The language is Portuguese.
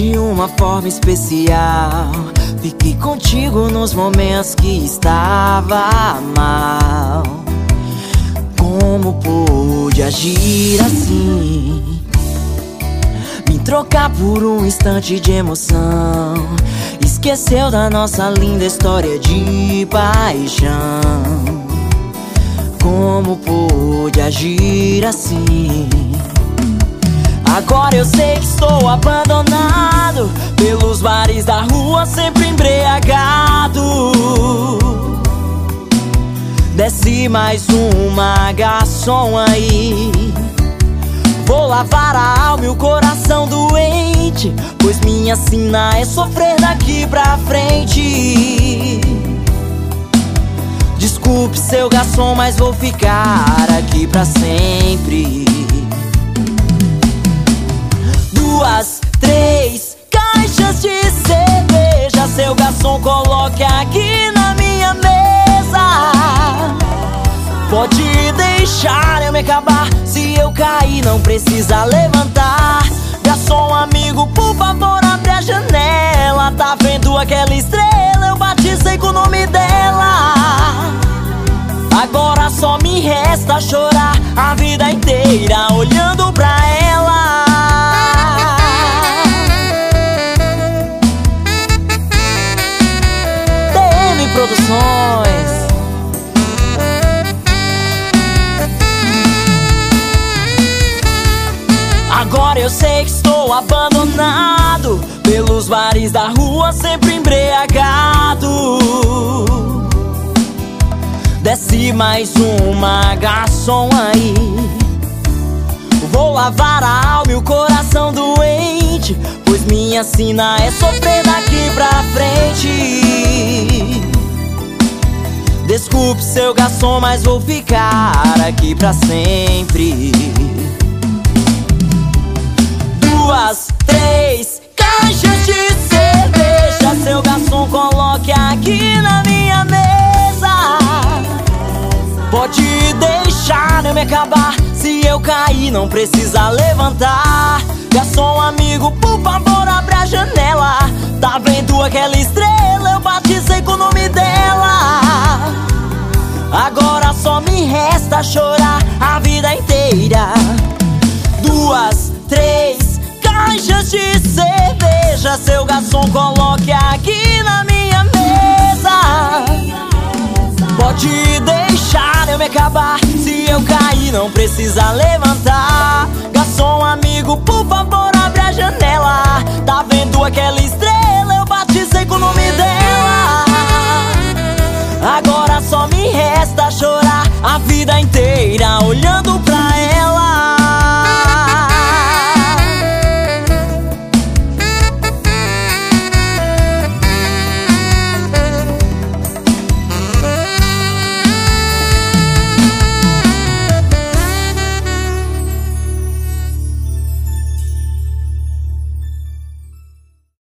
de uma forma especial. Fiquei contigo nos momentos que estava mal. Como pude agir assim? Me trocar por um instante de emoção. Esqueceu da nossa linda história de paixão. Como pude agir assim? Agora eu sei que estou abandonado. Pelos bares da rua sempre embriagado. Desce mais uma garçom aí. Vou lavar a alma e o coração doente Pois minha sina é sofrer daqui pra frente. Desculpe seu garçom, mas vou ficar aqui pra sempre Seu garçom coloque aqui na minha mesa. Pode deixar eu me acabar. Se eu cair, não precisa levantar. Garçom amigo, por favor, abre a janela. Tá vendo aquela estrela? Eu batizei com o nome dela. Agora só me resta chorar a vida inteira olhando pra ela. Eu sei que estou abandonado pelos bares da rua, sempre embriagado. Desce mais uma garçom aí. Vou lavar a alma e o coração doente, pois minha sina é sofrer daqui pra frente. Desculpe seu garçom, mas vou ficar aqui pra sempre Pode deixar eu me acabar. Se eu cair não precisa levantar. Garçom amigo, por favor abre a janela. Tá vendo aquela estrela? Eu batizei com o nome dela. Agora só me resta chorar a vida inteira não precisa levantar Garçom amigo, por favor abre a janela Tá vendo aquela estrela?